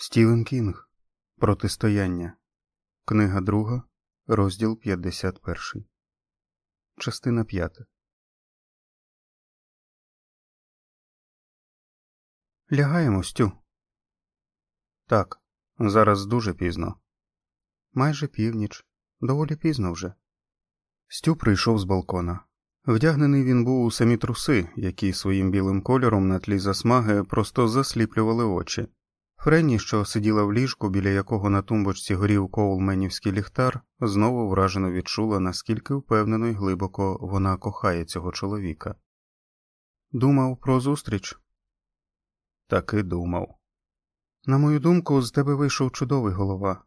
Стівен Кінг. Протистояння. Книга 2, розділ 51. Частина 5. Лягаємо, Стю. Так, зараз дуже пізно. Майже північ. Доволі пізно вже. Стю прийшов з балкона. Вдягнений він був у самі труси, які своїм білим кольором на тлі засмаги просто засліплювали очі. Френні, що сиділа в ліжку, біля якого на тумбочці горів коулменівський ліхтар, знову вражено відчула, наскільки впевнено й глибоко вона кохає цього чоловіка. Думав про зустріч? Таки думав. На мою думку, з тебе вийшов чудовий голова.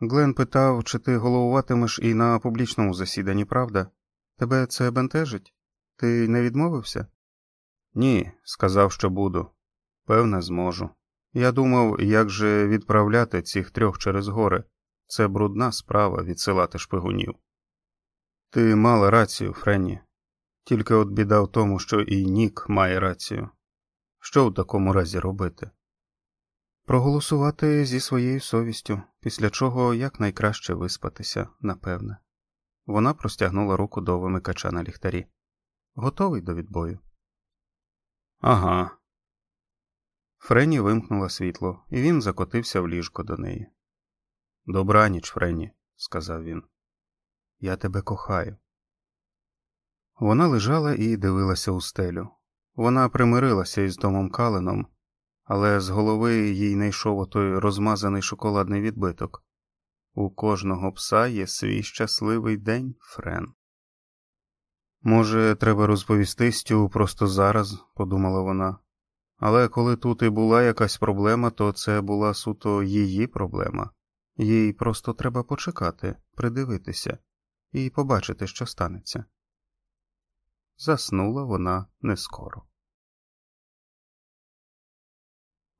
Глен питав, чи ти головуватимеш і на публічному засіданні, правда? Тебе це бентежить? Ти не відмовився? Ні, сказав, що буду. Певне, зможу. Я думав, як же відправляти цих трьох через гори. Це брудна справа відсилати шпигунів. Ти мала рацію, Френні. Тільки от біда в тому, що і Нік має рацію. Що в такому разі робити? Проголосувати зі своєю совістю, після чого якнайкраще виспатися, напевне. Вона простягнула руку до вимикача на ліхтарі. Готовий до відбою? Ага. Френі вимкнула світло, і він закотився в ліжко до неї. Добраніч, Френі, сказав він. Я тебе кохаю. Вона лежала і дивилася у стелю. Вона примирилася із домом Каленом, але з голови їй не йшов отой розмазаний шоколадний відбиток. У кожного пса є свій щасливий день, Френ. Може, треба розповісти Стю просто зараз, подумала вона. Але коли тут і була якась проблема, то це була суто її проблема. Їй просто треба почекати, придивитися і побачити, що станеться. Заснула вона не скоро.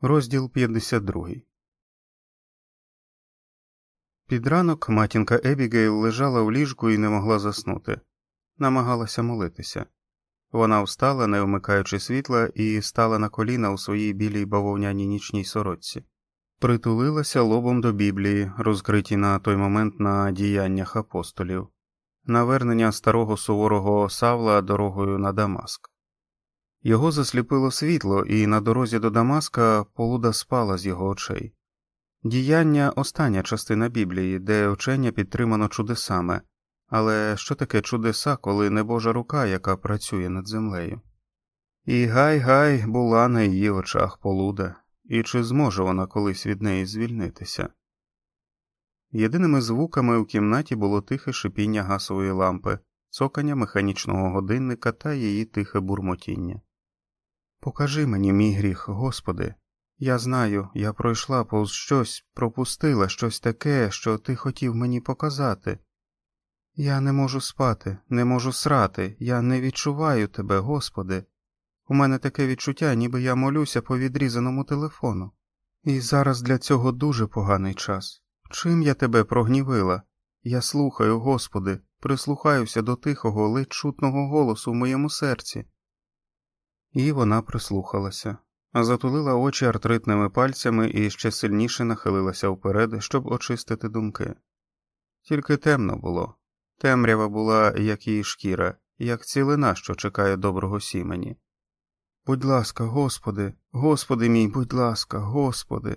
Розділ 52 Під ранок матінка Ебігейл лежала в ліжку і не могла заснути, намагалася молитися. Вона встала, не вмикаючи світла, і стала на коліна у своїй білій бавовняній нічній сорочці, притулилася лобом до Біблії, розкриті на той момент на діяннях апостолів, навернення старого суворого Савла дорогою на Дамаск. Його засліпило світло, і на дорозі до Дамаска полуда спала з його очей. Діяння остання частина Біблії, де вчення підтримано чудесами, але що таке чудеса, коли не Божа рука, яка працює над землею? І гай гай була на її очах полуда, і чи зможе вона колись від неї звільнитися? Єдиними звуками у кімнаті було тихе шипіння гасової лампи, цокання механічного годинника та її тихе бурмотіння. Покажи мені мій гріх, Господи. Я знаю, я пройшла повз щось, пропустила щось таке, що ти хотів мені показати. Я не можу спати, не можу срати, я не відчуваю тебе, Господи. У мене таке відчуття, ніби я молюся по відрізаному телефону. І зараз для цього дуже поганий час. Чим я тебе прогнівила? Я слухаю, Господи, прислухаюся до тихого, ледь чутного голосу в моєму серці. І вона прислухалася, затулила очі артритними пальцями і ще сильніше нахилилася вперед, щоб очистити думки. Тільки темно було. Темрява була, як її шкіра, як цілина, що чекає доброго сімені. Будь ласка, Господи, Господи мій, будь ласка, Господи.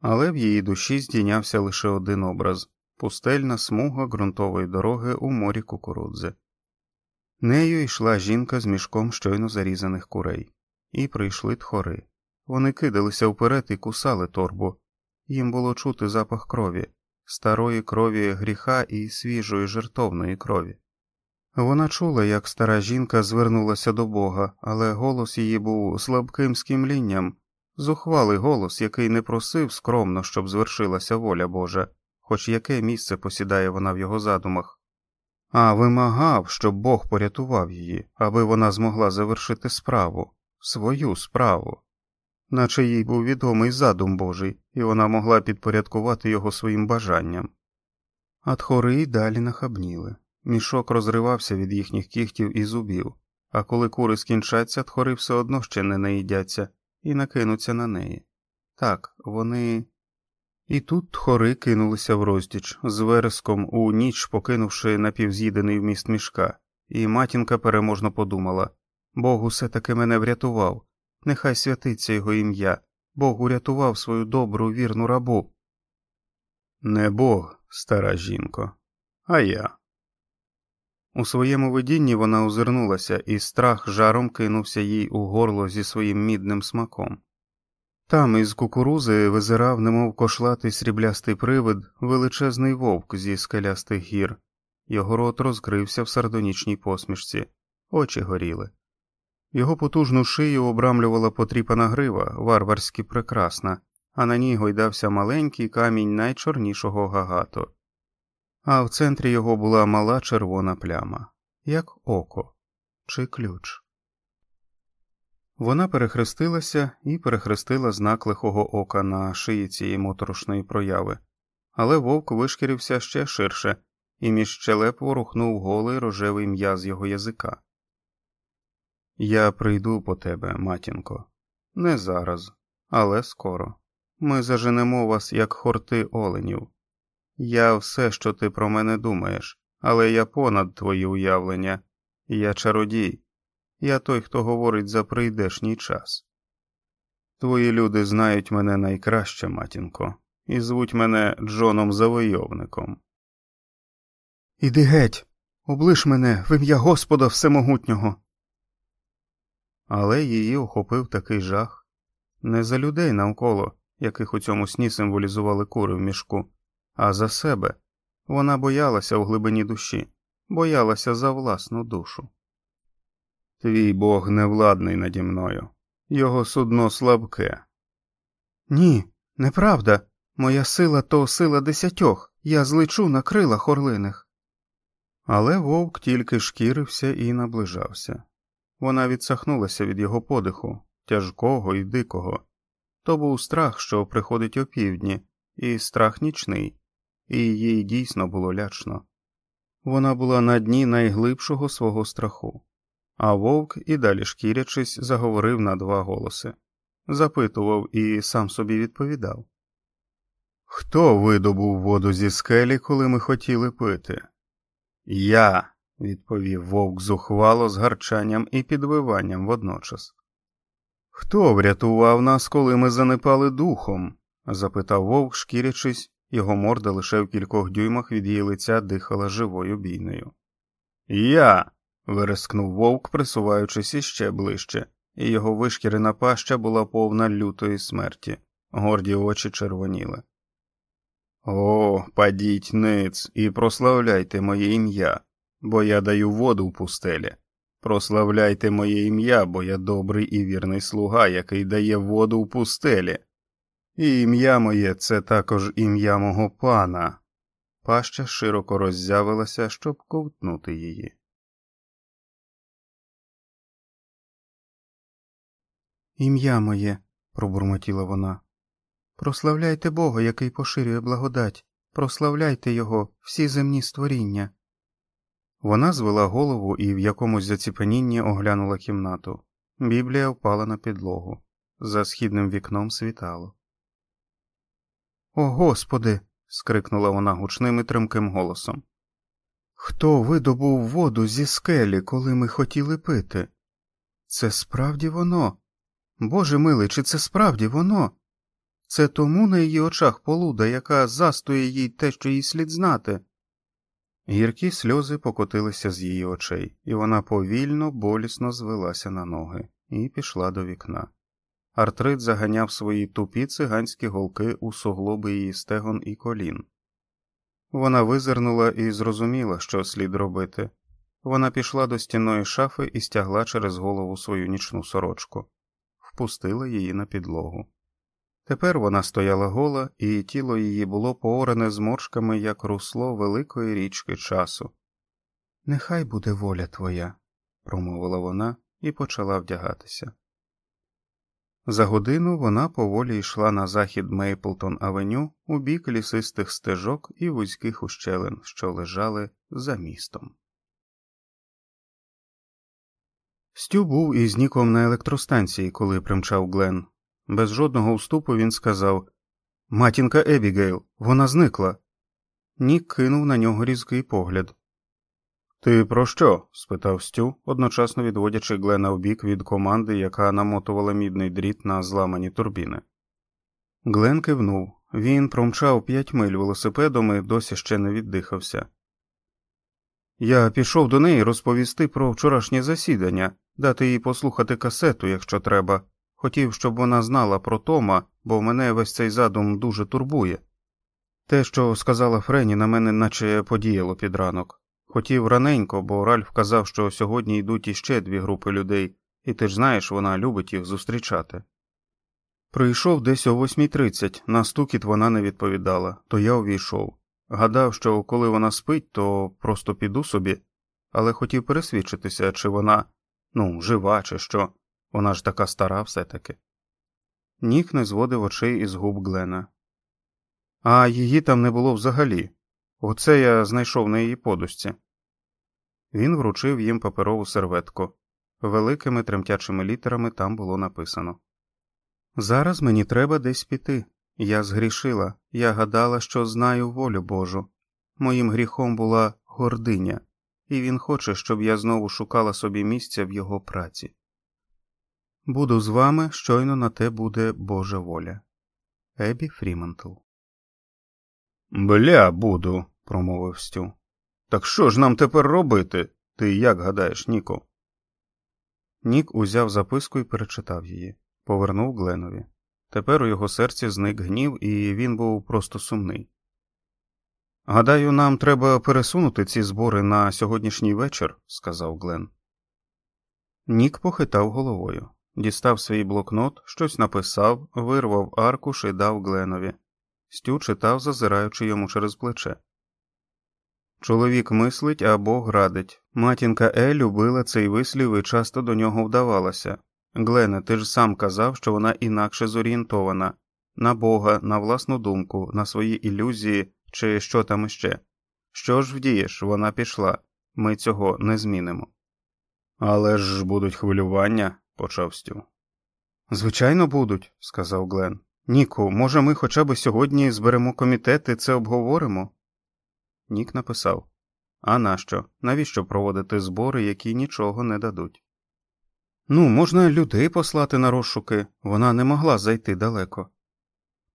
Але в її душі здійнявся лише один образ пустельна смуга ґрунтової дороги у морі кукурудзи. Нею йшла жінка з мішком щойно зарізаних курей, і прийшли тхори. Вони кидалися вперед і кусали торбу. Їм було чути запах крові, старої крові гріха і свіжої жертовної крові. Вона чула, як стара жінка звернулася до Бога, але голос її був слабким скімлінням, зухвалий голос, який не просив скромно, щоб звершилася воля Божа, хоч яке місце посідає вона в його задумах, а вимагав, щоб Бог порятував її, аби вона змогла завершити справу, свою справу, наче їй був відомий задум Божий, і вона могла підпорядкувати його своїм бажанням. А тхори й далі нахабніли. Мішок розривався від їхніх кігтів і зубів, а коли кури скінчаться, тхори все одно ще не наїдяться і накинуться на неї. Так, вони. І тут тхори кинулися в роздіч з вереском у ніч, покинувши напівз'їдений вміст мішка, і матінка переможно подумала Бог усе таки мене врятував, нехай святиться його ім'я, Бог урятував свою добру вірну рабу. Не Бог, стара жінко, а я. У своєму видінні вона озирнулася, і страх жаром кинувся їй у горло зі своїм мідним смаком. Там із кукурузи визирав, немов кошлатий сріблястий привид, величезний вовк зі скелястих гір, його рот розкрився в сардонічній посмішці, очі горіли. Його потужну шию обрамлювала потріпана грива, варварськи прекрасна, а на ній гойдався маленький камінь найчорнішого гагату. А в центрі його була мала червона пляма, як око чи ключ. Вона перехрестилася і перехрестила знак лихого ока на шиї цієї моторошної прояви, але вовк вишкірився ще ширше, і між щелеп ворухнув голий рожевий м'яз його язика. Я прийду по тебе, матінко, не зараз, але скоро. Ми заженемо вас, як хорти оленів. Я все, що ти про мене думаєш, але я понад твої уявлення, я чародій. Я той, хто говорить за прийдешній час. Твої люди знають мене найкраще, матінко, і звуть мене Джоном Завойовником. Іди геть, облиш мене в ім'я Господа Всемогутнього. Але її охопив такий жах не за людей навколо, яких у цьому сні символізували кури в мішку, а за себе. Вона боялася у глибині душі, боялася за власну душу. Твій Бог невладний наді мною, його судно слабке. Ні, неправда. Моя сила то сила десятьох, я злечу на крилах орлиних. Але вовк тільки шкірився і наближався. Вона відсахнулася від його подиху, тяжкого і дикого. То був страх, що приходить опівдні, і страх нічний, і їй дійсно було лячно. Вона була на дні найглибшого свого страху. А вовк, і далі шкірячись, заговорив на два голоси, запитував і сам собі відповідав Хто видобув воду зі скелі, коли ми хотіли пити? Я, відповів вовк зухвало з гарчанням і підвиванням водночас. Хто врятував нас, коли ми занепали духом? запитав вовк, шкірячись, його морда лише в кількох дюймах від її лиця дихала живою бійною. Я вирискнув вовк, присуваючись іще ближче, і його вишкірена паща була повна лютої смерті, горді очі червоніли. О, падіть ниць і прославляйте моє ім'я, бо я даю воду в пустелі. Прославляйте моє ім'я, бо я добрий і вірний слуга, який дає воду в пустелі. І ім'я моє це також ім'я мого пана. Паща широко роззявилася, щоб ковтнути її. Ім'я моє, пробурмотіла вона. Прославляйте Бога, який поширює благодать, прославляйте Його, всі земні створіння. Вона звела голову і в якомусь заціпенінні оглянула кімнату. Біблія впала на підлогу. За східним вікном світало. О Господи. скрикнула вона гучним і тремким голосом. Хто видобув воду зі скелі, коли ми хотіли пити? Це справді воно. Боже милий, чи це справді воно? Це тому на її очах полуда, яка застує їй те, що їй слід знати. Гіркі сльози покотилися з її очей, і вона повільно, болісно звелася на ноги і пішла до вікна. Артрит заганяв свої тупі циганські голки у суглоби її стегон і колін. Вона визирнула і зрозуміла, що слід робити. Вона пішла до стіної шафи і стягла через голову свою нічну сорочку впустила її на підлогу. Тепер вона стояла гола, і тіло її було поорене зморшками, як русло великої річки часу. Нехай буде воля твоя, промовила вона і почала вдягатися. За годину вона поволі йшла на захід Мейплтон Авеню у бік лісистих стежок і вузьких ущелин, що лежали за містом. Стю був із Ніком на електростанції, коли примчав Глен. Без жодного вступу він сказав Матінка Ебігейл, вона зникла. Нік кинув на нього різкий погляд. Ти про що? спитав Стю, одночасно відводячи Глена в бік від команди, яка намотувала мідний дріт на зламані турбіни. Глен кивнув. Він промчав п'ять миль велосипедом і досі ще не віддихався. Я пішов до неї розповісти про вчорашнє засідання, дати їй послухати касету, якщо треба. Хотів, щоб вона знала про Тома, бо мене весь цей задум дуже турбує. Те, що сказала Френі, на мене наче подіяло під ранок. Хотів раненько, бо Ральф казав, що сьогодні йдуть іще дві групи людей, і ти ж знаєш, вона любить їх зустрічати. Прийшов десь о 8.30, на стукіт вона не відповідала, то я увійшов. Гадав, що коли вона спить, то просто піду собі, але хотів пересвідчитися, чи вона, ну, жива, чи що, вона ж така стара все таки. Нік не зводив очей із губ Глена. А її там не було взагалі. Оце я знайшов на її подушці. Він вручив їм паперову серветку. Великими тремтячими літерами там було написано Зараз мені треба десь піти. Я згрішила, я гадала, що знаю волю Божу. Моїм гріхом була гординя, і він хоче, щоб я знову шукала собі місця в його праці. Буду з вами, щойно на те буде Божа воля. Ебі Фрімантл. Бля, буду, промовив Стю. Так що ж нам тепер робити? Ти як гадаєш, Ніко? Нік узяв записку і перечитав її, повернув Гленові. Тепер у його серці зник гнів, і він був просто сумний. Гадаю, нам треба пересунути ці збори на сьогоднішній вечір, сказав Глен. Нік похитав головою, дістав свій блокнот, щось написав, вирвав аркуш і дав Гленові. Стю читав, зазираючи йому через плече. Чоловік мислить, а Бог радить. Матінка Е любила цей вислів і часто до нього вдавалася. Глене, ти ж сам казав, що вона інакше зорієнтована на Бога, на власну думку, на свої ілюзії чи що там іще. Що ж вдієш, вона пішла, ми цього не змінимо. Але ж будуть хвилювання, почав Стю. Звичайно, будуть, сказав Глен. Ніку, може, ми хоча б сьогодні зберемо комітет і це обговоримо? Нік написав А нащо? Навіщо проводити збори, які нічого не дадуть? Ну, можна людей послати на розшуки, вона не могла зайти далеко.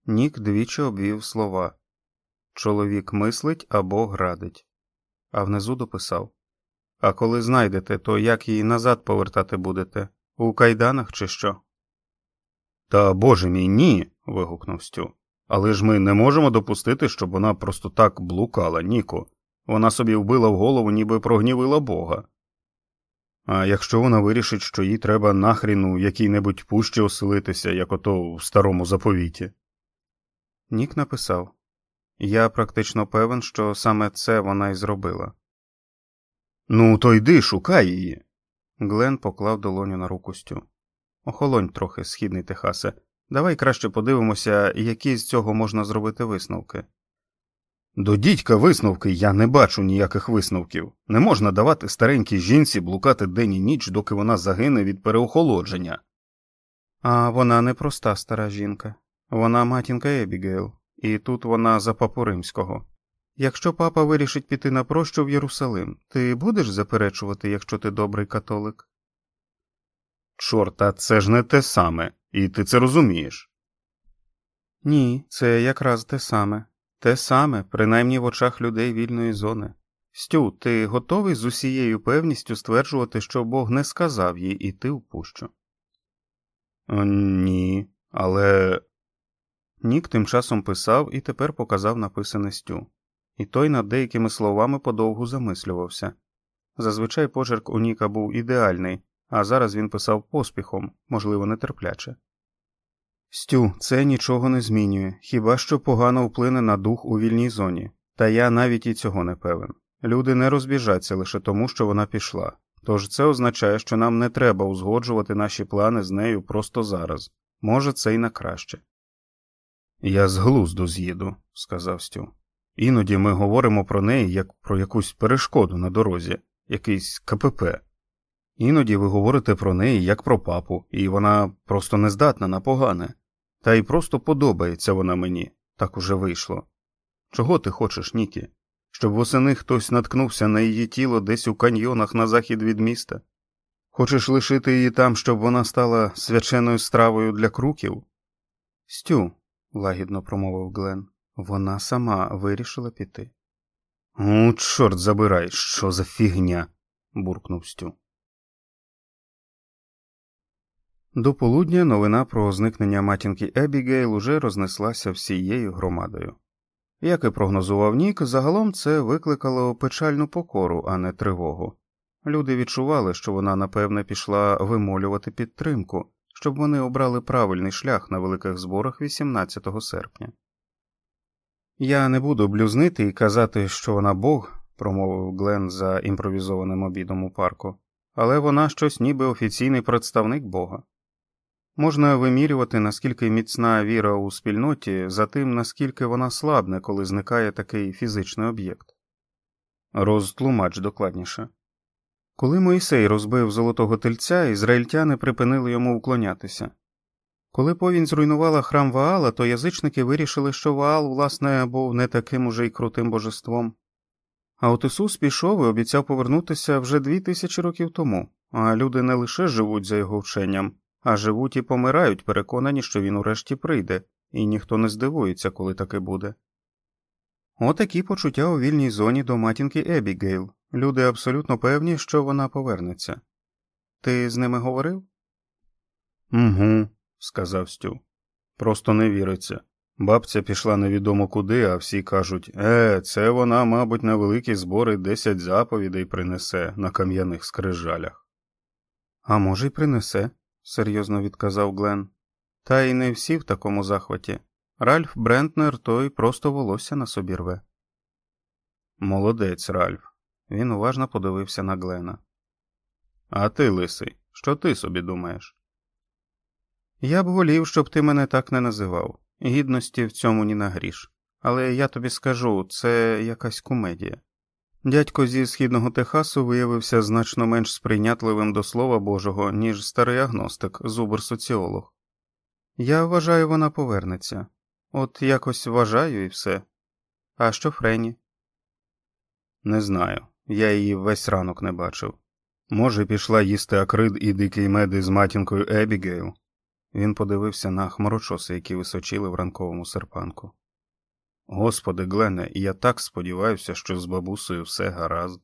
Нік двічі обвів слова Чоловік мислить або градить, а внизу дописав А коли знайдете, то як її назад повертати будете? У кайданах, чи що? Та боже мій ні. вигукнув Стю. Але ж ми не можемо допустити, щоб вона просто так блукала, Ніко. Вона собі вбила в голову, ніби прогнівила Бога. А якщо вона вирішить, що їй треба нахрін у якій-небудь пущі оселитися, як ото в старому заповіті. Нік написав Я практично певен, що саме це вона й зробила. Ну, то йди, шукай її. Глен поклав долоню на руку Стю. Охолонь трохи, східний Техасе. Давай краще подивимося, які з цього можна зробити висновки. До дідька висновки я не бачу ніяких висновків. Не можна давати старенькій жінці блукати день і ніч, доки вона загине від переохолодження. А вона не проста стара жінка. Вона матінка Ебігейл, і тут вона за папу римського. Якщо папа вирішить піти на прощу в Єрусалим, ти будеш заперечувати, якщо ти добрий католик? Чорта, це ж не те саме, і ти це розумієш. Ні, це якраз те саме. Те саме, принаймні в очах людей вільної зони. Стю, ти готовий з усією певністю стверджувати, що Бог не сказав їй іти в пущу? О, ні, але. Нік тим часом писав і тепер показав написане Стю, і той над деякими словами подовгу замислювався. Зазвичай почерк у Ніка був ідеальний, а зараз він писав поспіхом, можливо, нетерпляче. Стю, це нічого не змінює, хіба що погано вплине на дух у вільній зоні, та я навіть і цього не певен. Люди не розбіжаться лише тому, що вона пішла, тож це означає, що нам не треба узгоджувати наші плани з нею просто зараз. Може, це й на краще. Я з глузду з'їду, сказав Стю. Іноді ми говоримо про неї як про якусь перешкоду на дорозі, якийсь КПП. Іноді ви говорите про неї як про папу, і вона просто не здатна на погане. Та й просто подобається вона мені, так уже вийшло. Чого ти хочеш, Нікі? Щоб восени хтось наткнувся на її тіло десь у каньйонах на захід від міста? Хочеш лишити її там, щоб вона стала свяченою стравою для круків? Стю, лагідно промовив Глен, вона сама вирішила піти. «У, чорт забирай, що за фігня. буркнув Стю. До полудня новина про зникнення матінки Ебігейл уже рознеслася всією громадою. Як і прогнозував Нік, загалом це викликало печальну покору, а не тривогу. Люди відчували, що вона напевне пішла вимолювати підтримку, щоб вони обрали правильний шлях на великих зборах 18 серпня. Я не буду блюзнити і казати, що вона Бог, промовив Глен за імпровізованим обідом у парку, але вона щось ніби офіційний представник Бога. Можна вимірювати, наскільки міцна віра у спільноті за тим, наскільки вона слабне, коли зникає такий фізичний об'єкт. Розтлумач докладніше. Коли Моїсей розбив золотого тельця, ізраїльтяни припинили йому уклонятися. Коли повінь зруйнувала храм Ваала, то язичники вирішили, що Ваал, власне, був не таким уже й крутим божеством. А от Ісус пішов і обіцяв повернутися вже дві тисячі років тому, а люди не лише живуть за його вченням, а живуть і помирають, переконані, що він урешті прийде, і ніхто не здивується, коли таке буде. Отакі почуття у вільній зоні до матінки Ебігейл. Люди абсолютно певні, що вона повернеться. Ти з ними говорив? Угу, сказав Стю. Просто не віриться. Бабця пішла невідомо куди, а всі кажуть е, це вона, мабуть, на великі збори десять заповідей принесе на кам'яних скрижалях. А може, й принесе, серйозно відказав Глен. Та й не всі в такому захваті. Ральф Брентнер той просто волосся на собі рве. Молодець, Ральф. Він уважно подивився на Глена. А ти, лисий, що ти собі думаєш? Я б волів, щоб ти мене так не називав. Гідності в цьому ні на гріш. Але я тобі скажу, це якась комедія. Дядько зі східного Техасу виявився значно менш сприйнятливим до слова Божого, ніж старий агностик, зубр соціолог. Я вважаю, вона повернеться. От якось вважаю і все. А що Френі? Не знаю. Я її весь ранок не бачив. Може, пішла їсти акрид і дикий меди з матінкою Ебігейл. Він подивився на хмарочоси, які височили в ранковому серпанку. Господи, Глене, я так сподіваюся, що з бабусею все гаразд.